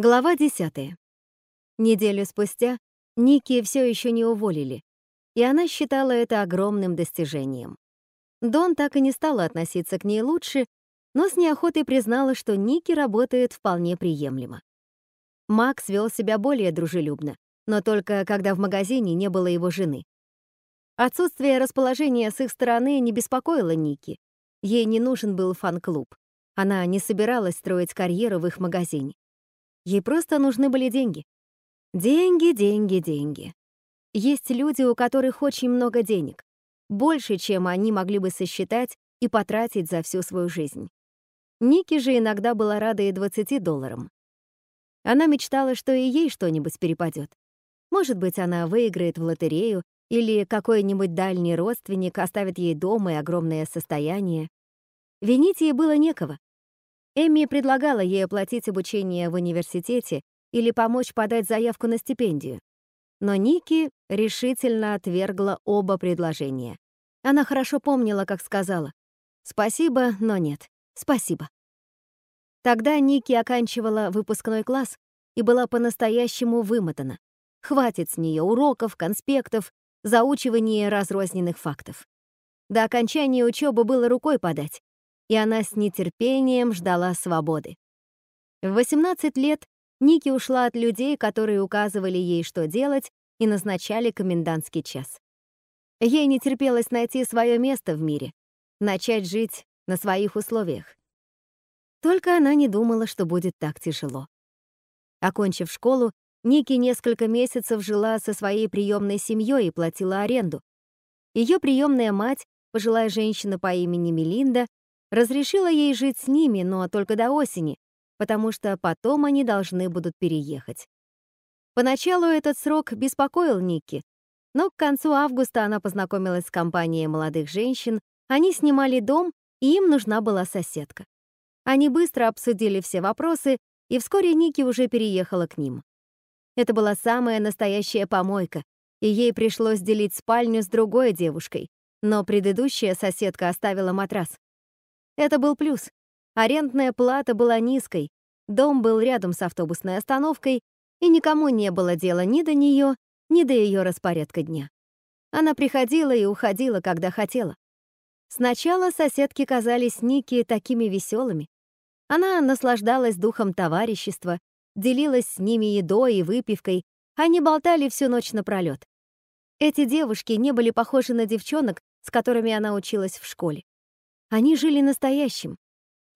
Глава 10. Неделю спустя Ники все еще не уволили, и она считала это огромным достижением. Дон так и не стала относиться к ней лучше, но с неохотой признала, что Ники работает вполне приемлемо. Макс вел себя более дружелюбно, но только когда в магазине не было его жены. Отсутствие расположения с их стороны не беспокоило Ники. Ей не нужен был фан-клуб. Она не собиралась строить карьеру в их магазине. Ей просто нужны были деньги. Деньги, деньги, деньги. Есть люди, у которых очень много денег. Больше, чем они могли бы сосчитать и потратить за всю свою жизнь. Ники же иногда была рада и 20 долларам. Она мечтала, что и ей что-нибудь перепадет. Может быть, она выиграет в лотерею, или какой-нибудь дальний родственник оставит ей дом и огромное состояние. Винить ей было некого. Эмми предлагала ей оплатить обучение в университете или помочь подать заявку на стипендию. Но Ники решительно отвергла оба предложения. Она хорошо помнила, как сказала «Спасибо, но нет, спасибо». Тогда Ники оканчивала выпускной класс и была по-настоящему вымотана. Хватит с нее уроков, конспектов, заучивания разрозненных фактов. До окончания учебы было рукой подать, и она с нетерпением ждала свободы. В 18 лет Ники ушла от людей, которые указывали ей, что делать, и назначали комендантский час. Ей не терпелось найти свое место в мире, начать жить на своих условиях. Только она не думала, что будет так тяжело. Окончив школу, Ники несколько месяцев жила со своей приемной семьей и платила аренду. Ее приемная мать, пожилая женщина по имени Мелинда, Разрешила ей жить с ними, но только до осени, потому что потом они должны будут переехать. Поначалу этот срок беспокоил Никки, но к концу августа она познакомилась с компанией молодых женщин, они снимали дом, и им нужна была соседка. Они быстро обсудили все вопросы, и вскоре Ники уже переехала к ним. Это была самая настоящая помойка, и ей пришлось делить спальню с другой девушкой, но предыдущая соседка оставила матрас. Это был плюс. Арендная плата была низкой, дом был рядом с автобусной остановкой, и никому не было дела ни до нее, ни до ее распорядка дня. Она приходила и уходила, когда хотела. Сначала соседки казались Ники такими веселыми. Она наслаждалась духом товарищества, делилась с ними едой и выпивкой, они болтали всю ночь напролёт. Эти девушки не были похожи на девчонок, с которыми она училась в школе. Они жили настоящим.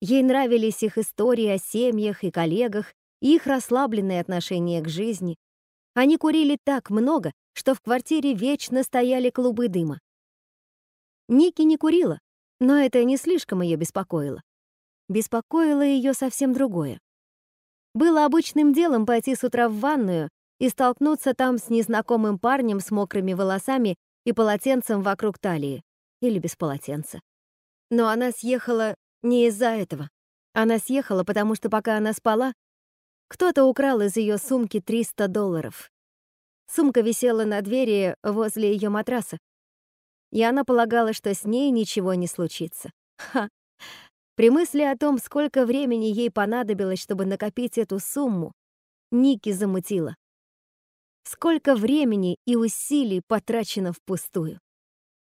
Ей нравились их истории о семьях и коллегах, и их расслабленное отношение к жизни. Они курили так много, что в квартире вечно стояли клубы дыма. Ники не курила, но это не слишком ее беспокоило. Беспокоило ее совсем другое. Было обычным делом пойти с утра в ванную и столкнуться там с незнакомым парнем с мокрыми волосами и полотенцем вокруг талии. Или без полотенца. Но она съехала не из-за этого. Она съехала, потому что пока она спала, кто-то украл из ее сумки 300 долларов. Сумка висела на двери возле ее матраса. И она полагала, что с ней ничего не случится. Ха! При мысли о том, сколько времени ей понадобилось, чтобы накопить эту сумму, Ники замутила. Сколько времени и усилий потрачено впустую.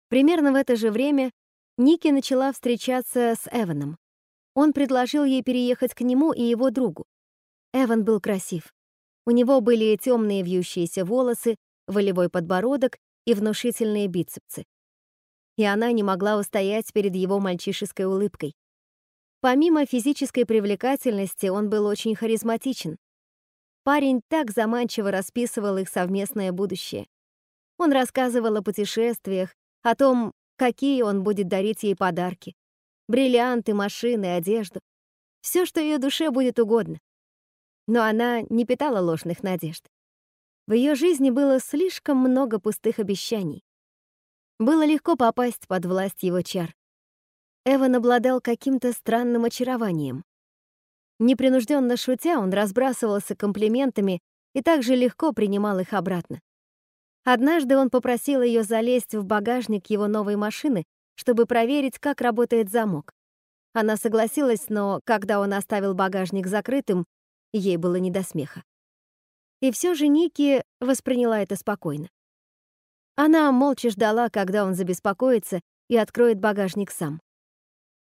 Примерно в это же время Ники начала встречаться с Эваном. Он предложил ей переехать к нему и его другу. Эван был красив. У него были темные вьющиеся волосы, волевой подбородок и внушительные бицепсы. И она не могла устоять перед его мальчишеской улыбкой. Помимо физической привлекательности, он был очень харизматичен. Парень так заманчиво расписывал их совместное будущее. Он рассказывал о путешествиях, о том, какие он будет дарить ей подарки. Бриллианты, машины, одежду. Все, что ее душе будет угодно. Но она не питала ложных надежд. В ее жизни было слишком много пустых обещаний. Было легко попасть под власть его чар. Эван обладал каким-то странным очарованием. Непринужденно шутя, он разбрасывался комплиментами и также легко принимал их обратно. Однажды он попросил ее залезть в багажник его новой машины, чтобы проверить, как работает замок. Она согласилась, но когда он оставил багажник закрытым, ей было не до смеха. И все же Ники восприняла это спокойно. Она молча ждала, когда он забеспокоится и откроет багажник сам.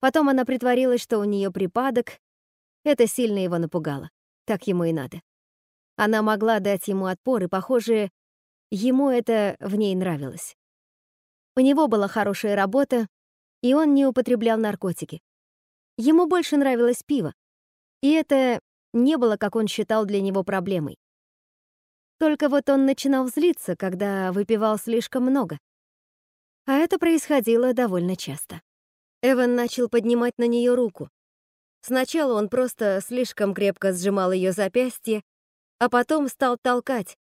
Потом она притворилась, что у нее припадок. Это сильно его напугало. Так ему и надо. Она могла дать ему отпор, и, похоже, ему это в ней нравилось. У него была хорошая работа, и он не употреблял наркотики. Ему больше нравилось пиво, и это не было, как он считал, для него проблемой. Только вот он начинал злиться, когда выпивал слишком много. А это происходило довольно часто. Эван начал поднимать на нее руку. Сначала он просто слишком крепко сжимал ее запястье, а потом стал толкать,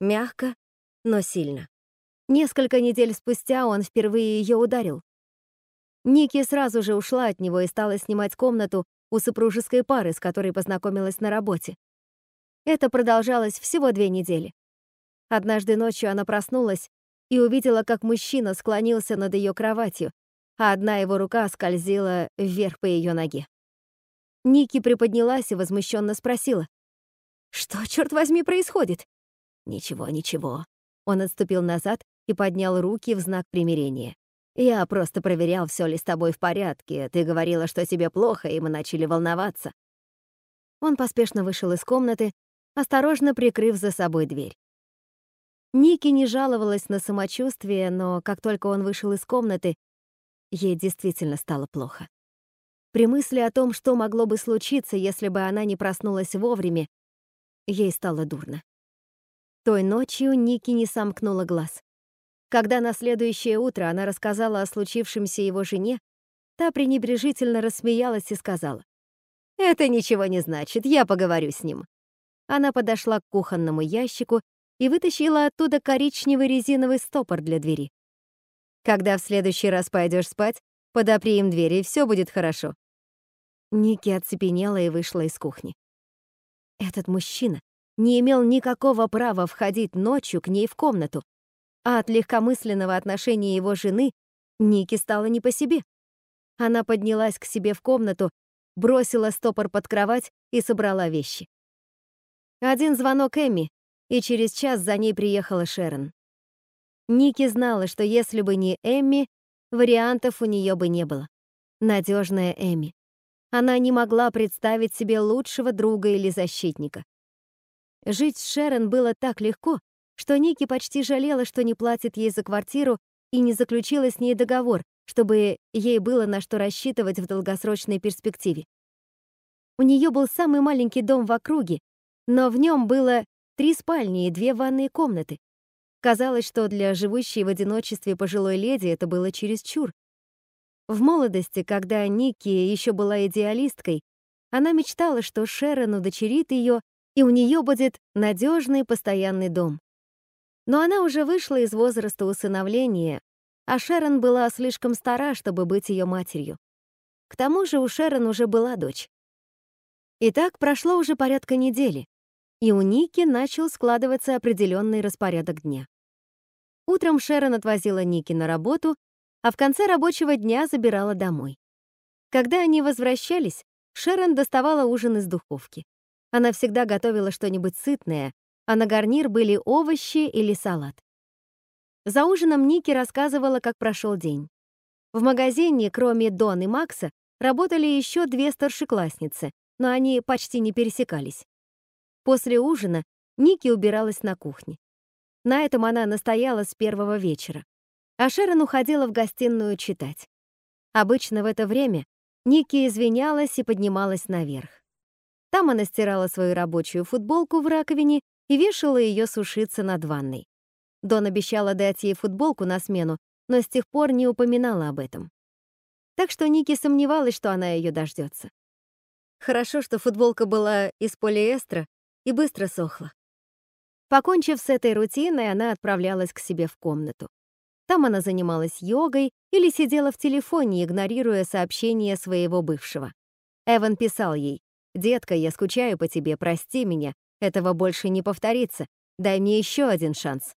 мягко, но сильно. Несколько недель спустя он впервые ее ударил. Ники сразу же ушла от него и стала снимать комнату у супружеской пары, с которой познакомилась на работе. Это продолжалось всего две недели. Однажды ночью она проснулась и увидела, как мужчина склонился над ее кроватью, а одна его рука скользила вверх по ее ноге. Ники приподнялась и возмущенно спросила. «Что, черт возьми, происходит?» «Ничего, ничего». Он отступил назад и поднял руки в знак примирения. «Я просто проверял, все ли с тобой в порядке. Ты говорила, что тебе плохо, и мы начали волноваться». Он поспешно вышел из комнаты, осторожно прикрыв за собой дверь. Ники не жаловалась на самочувствие, но как только он вышел из комнаты, ей действительно стало плохо. При мысли о том, что могло бы случиться, если бы она не проснулась вовремя, ей стало дурно. Той ночью Ники не сомкнула глаз. Когда на следующее утро она рассказала о случившемся его жене, та пренебрежительно рассмеялась и сказала, «Это ничего не значит, я поговорю с ним». Она подошла к кухонному ящику и вытащила оттуда коричневый резиновый стопор для двери. «Когда в следующий раз пойдешь спать, подопри им двери, и все будет хорошо». Ники оцепенела и вышла из кухни. Этот мужчина не имел никакого права входить ночью к ней в комнату, а от легкомысленного отношения его жены Ники стало не по себе. Она поднялась к себе в комнату, бросила стопор под кровать и собрала вещи. Один звонок Эмми, и через час за ней приехала Шерон. Ники знала, что если бы не Эмми, вариантов у нее бы не было. Надежная Эмми. Она не могла представить себе лучшего друга или защитника. Жить с Шерон было так легко, что Ники почти жалела, что не платит ей за квартиру и не заключила с ней договор, чтобы ей было на что рассчитывать в долгосрочной перспективе. У нее был самый маленький дом в округе, но в нем было три спальни и две ванные комнаты. Казалось, что для живущей в одиночестве пожилой леди это было чересчур. В молодости, когда Ники еще была идеалисткой, она мечтала, что Шерон удочерит ее, и у нее будет надежный постоянный дом. Но она уже вышла из возраста усыновления, а Шерон была слишком стара, чтобы быть ее матерью. К тому же у Шерон уже была дочь. И так прошло уже порядка недели, и у Ники начал складываться определенный распорядок дня. Утром Шерон отвозила Ники на работу, а в конце рабочего дня забирала домой. Когда они возвращались, Шерон доставала ужин из духовки. Она всегда готовила что-нибудь сытное, а на гарнир были овощи или салат. За ужином Ники рассказывала, как прошел день. В магазине, кроме Дон и Макса, работали еще две старшеклассницы, но они почти не пересекались. После ужина Ники убиралась на кухне. На этом она настояла с первого вечера. А Шерон уходила в гостиную читать. Обычно в это время Ники извинялась и поднималась наверх. Там она стирала свою рабочую футболку в раковине и вешала ее сушиться над ванной. Дон обещала дать ей футболку на смену, но с тех пор не упоминала об этом. Так что Ники сомневалась, что она ее дождется. Хорошо, что футболка была из полиэстера и быстро сохла. Покончив с этой рутиной, она отправлялась к себе в комнату. Там она занималась йогой или сидела в телефоне, игнорируя сообщения своего бывшего. Эван писал ей, «Детка, я скучаю по тебе, прости меня, этого больше не повторится. Дай мне еще один шанс.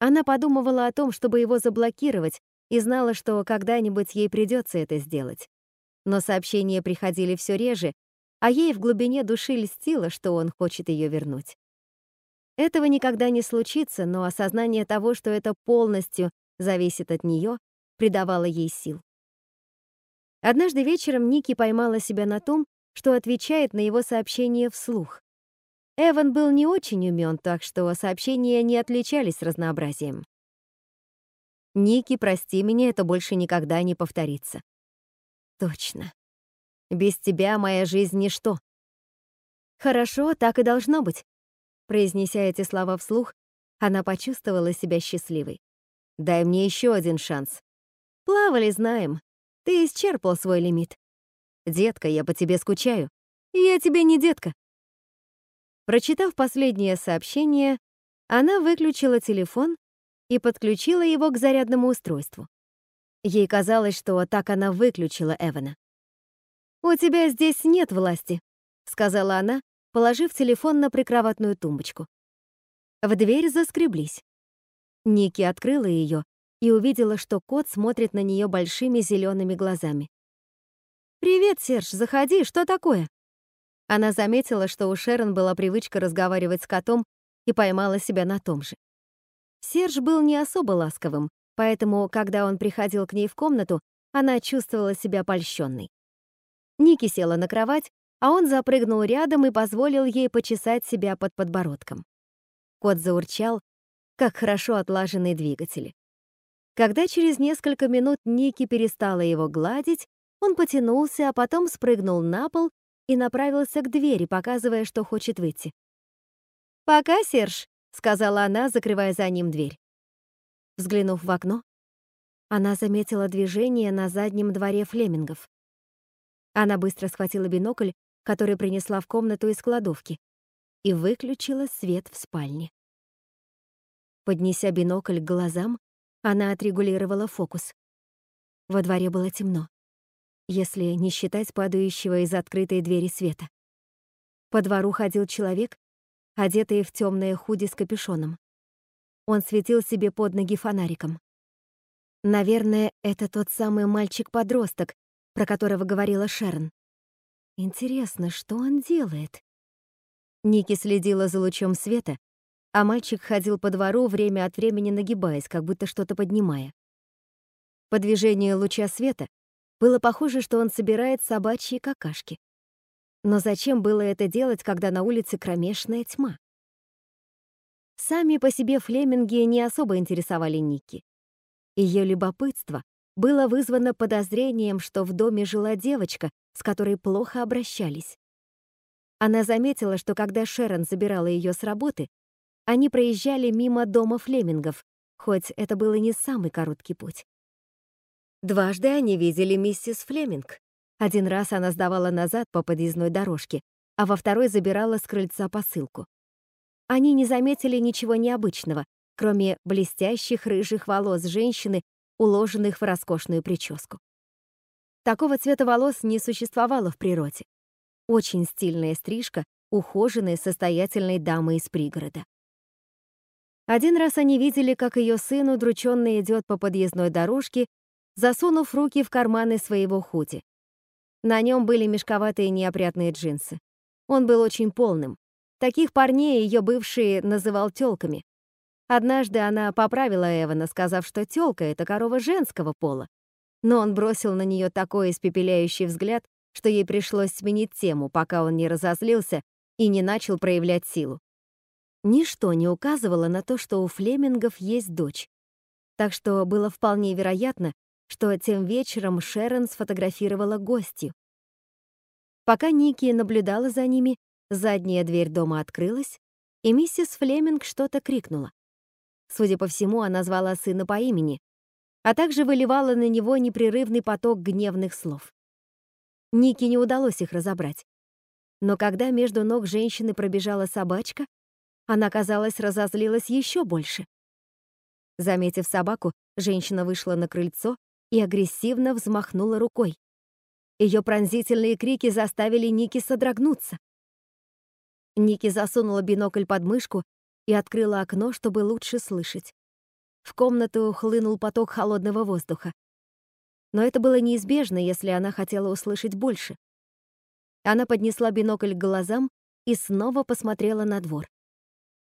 Она подумывала о том, чтобы его заблокировать, и знала, что когда-нибудь ей придется это сделать. Но сообщения приходили все реже, а ей в глубине души льстило, что он хочет ее вернуть. Этого никогда не случится, но осознание того, что это полностью зависит от нее, придавало ей сил. Однажды вечером Ники поймала себя на том, что отвечает на его сообщение вслух. Эван был не очень умен, так что сообщения не отличались разнообразием. «Ники, прости меня, это больше никогда не повторится». «Точно. Без тебя моя жизнь — ничто». «Хорошо, так и должно быть». Произнеся эти слова вслух, она почувствовала себя счастливой. «Дай мне еще один шанс». «Плавали, знаем. Ты исчерпал свой лимит». «Детка, я по тебе скучаю». «Я тебе не детка». Прочитав последнее сообщение, она выключила телефон и подключила его к зарядному устройству. Ей казалось, что так она выключила Эвана. «У тебя здесь нет власти», — сказала она, положив телефон на прикроватную тумбочку. В дверь заскреблись. Ники открыла ее и увидела, что кот смотрит на нее большими зелеными глазами. «Привет, Серж, заходи, что такое?» Она заметила, что у Шерон была привычка разговаривать с котом и поймала себя на том же. Серж был не особо ласковым, поэтому, когда он приходил к ней в комнату, она чувствовала себя польщенной. Ники села на кровать, а он запрыгнул рядом и позволил ей почесать себя под подбородком. Кот заурчал, как хорошо отлаженные двигатели. Когда через несколько минут Ники перестала его гладить, он потянулся, а потом спрыгнул на пол и направился к двери, показывая, что хочет выйти. «Пока, Серж», — сказала она, закрывая за ним дверь. Взглянув в окно, она заметила движение на заднем дворе Флемингов. Она быстро схватила бинокль, который принесла в комнату из кладовки, и выключила свет в спальне. Поднеся бинокль к глазам, она отрегулировала фокус. Во дворе было темно если не считать падающего из открытой двери света. По двору ходил человек, одетый в темное худи с капюшоном. Он светил себе под ноги фонариком. Наверное, это тот самый мальчик-подросток, про которого говорила Шерн. Интересно, что он делает? Ники следила за лучом света, а мальчик ходил по двору, время от времени нагибаясь, как будто что-то поднимая. По движению луча света было похоже, что он собирает собачьи какашки. Но зачем было это делать, когда на улице кромешная тьма? Сами по себе флеминги не особо интересовали Ники. Ее любопытство было вызвано подозрением, что в доме жила девочка, с которой плохо обращались. Она заметила, что когда Шерон забирала ее с работы, они проезжали мимо дома флемингов, хоть это было не самый короткий путь. Дважды они видели миссис Флеминг. Один раз она сдавала назад по подъездной дорожке, а во второй забирала с крыльца посылку. Они не заметили ничего необычного, кроме блестящих рыжих волос женщины, уложенных в роскошную прическу. Такого цвета волос не существовало в природе. Очень стильная стрижка ухоженной, состоятельной дамы из пригорода. Один раз они видели, как ее сын удрученно идет по подъездной дорожке засунув руки в карманы своего худи. На нем были мешковатые неопрятные джинсы. Он был очень полным. Таких парней ее бывший называл тёлками. Однажды она поправила Эвана, сказав, что тёлка — это корова женского пола. Но он бросил на нее такой испепеляющий взгляд, что ей пришлось сменить тему, пока он не разозлился и не начал проявлять силу. Ничто не указывало на то, что у Флемингов есть дочь. Так что было вполне вероятно, что тем вечером Шерон сфотографировала гостью. Пока Ники наблюдала за ними, задняя дверь дома открылась, и миссис Флеминг что-то крикнула. Судя по всему, она звала сына по имени, а также выливала на него непрерывный поток гневных слов. Ники не удалось их разобрать. Но когда между ног женщины пробежала собачка, она, казалось, разозлилась еще больше. Заметив собаку, женщина вышла на крыльцо и агрессивно взмахнула рукой. Ее пронзительные крики заставили Ники содрогнуться. Ники засунула бинокль под мышку и открыла окно, чтобы лучше слышать. В комнату хлынул поток холодного воздуха. Но это было неизбежно, если она хотела услышать больше. Она поднесла бинокль к глазам и снова посмотрела на двор.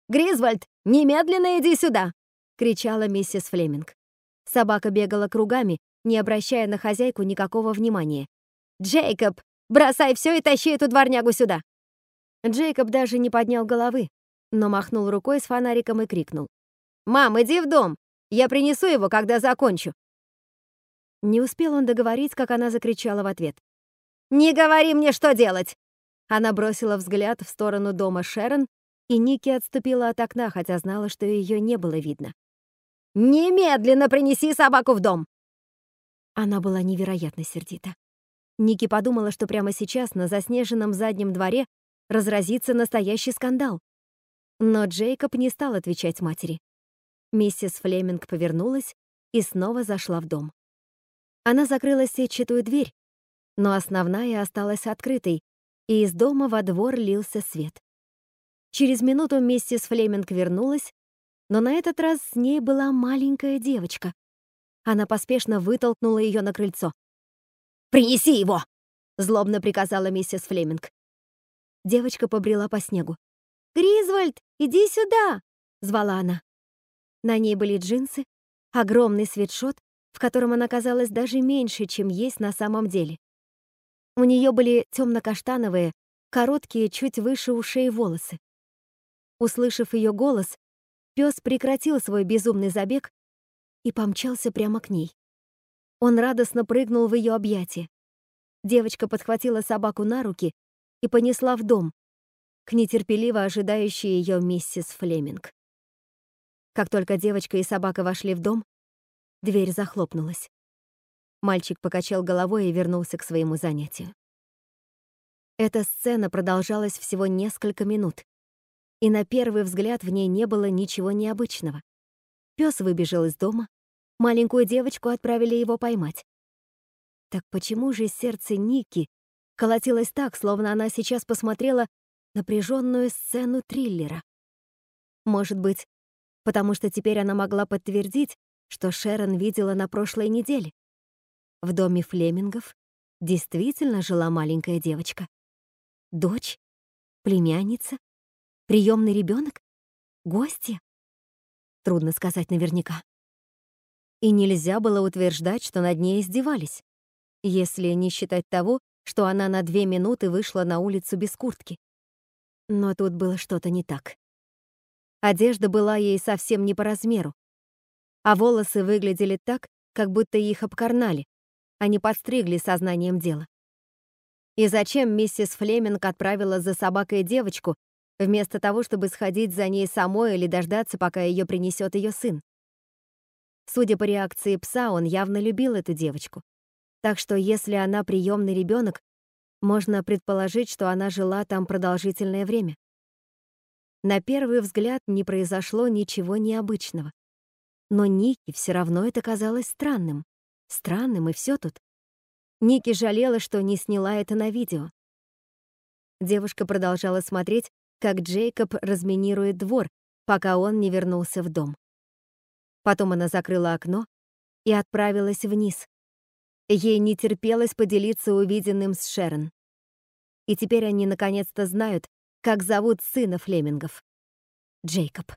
«Гризвольд, немедленно иди сюда!» — кричала миссис Флеминг. Собака бегала кругами, не обращая на хозяйку никакого внимания. «Джейкоб, бросай все и тащи эту дворнягу сюда!» Джейкоб даже не поднял головы, но махнул рукой с фонариком и крикнул. «Мам, иди в дом! Я принесу его, когда закончу!» Не успел он договорить, как она закричала в ответ. «Не говори мне, что делать!» Она бросила взгляд в сторону дома Шерон, и Ники отступила от окна, хотя знала, что ее не было видно. «Немедленно принеси собаку в дом!» Она была невероятно сердита. Ники подумала, что прямо сейчас на заснеженном заднем дворе разразится настоящий скандал. Но Джейкоб не стал отвечать матери. Миссис Флеминг повернулась и снова зашла в дом. Она закрыла сетчатую дверь, но основная осталась открытой, и из дома во двор лился свет. Через минуту миссис Флеминг вернулась, но на этот раз с ней была маленькая девочка. Она поспешно вытолкнула ее на крыльцо. «Принеси его!» — злобно приказала миссис Флеминг. Девочка побрела по снегу. «Гризвольд, иди сюда!» — звала она. На ней были джинсы, огромный свитшот, в котором она казалась даже меньше, чем есть на самом деле. У нее были темно-каштановые, короткие, чуть выше ушей волосы. Услышав ее голос, пес прекратил свой безумный забег и помчался прямо к ней. Он радостно прыгнул в ее объятия. Девочка подхватила собаку на руки и понесла в дом, к нетерпеливо ожидающей ее миссис Флеминг. Как только девочка и собака вошли в дом, дверь захлопнулась. Мальчик покачал головой и вернулся к своему занятию. Эта сцена продолжалась всего несколько минут, и на первый взгляд в ней не было ничего необычного. Пёс выбежал из дома, маленькую девочку отправили его поймать. Так почему же сердце Ники колотилось так, словно она сейчас посмотрела напряженную сцену триллера? Может быть, потому что теперь она могла подтвердить, что Шерон видела на прошлой неделе. В доме Флемингов действительно жила маленькая девочка. Дочь? Племянница? Приемный ребенок? Гостья? Трудно сказать наверняка. И нельзя было утверждать, что над ней издевались, если не считать того, что она на две минуты вышла на улицу без куртки. Но тут было что-то не так. Одежда была ей совсем не по размеру, а волосы выглядели так, как будто их обкарнали, они подстригли сознанием дела. И зачем миссис Флеминг отправила за собакой девочку, вместо того, чтобы сходить за ней самой или дождаться, пока ее принесет ее сын? Судя по реакции пса, он явно любил эту девочку. Так что если она приемный ребенок, можно предположить, что она жила там продолжительное время. На первый взгляд не произошло ничего необычного. Но Ники все равно это казалось странным. Странным, и все тут. Ники жалела, что не сняла это на видео. Девушка продолжала смотреть, как Джейкоб разминирует двор, пока он не вернулся в дом. Потом она закрыла окно и отправилась вниз. Ей не терпелось поделиться увиденным с Шерон. И теперь они наконец-то знают, как зовут сына Флемингов. Джейкоб.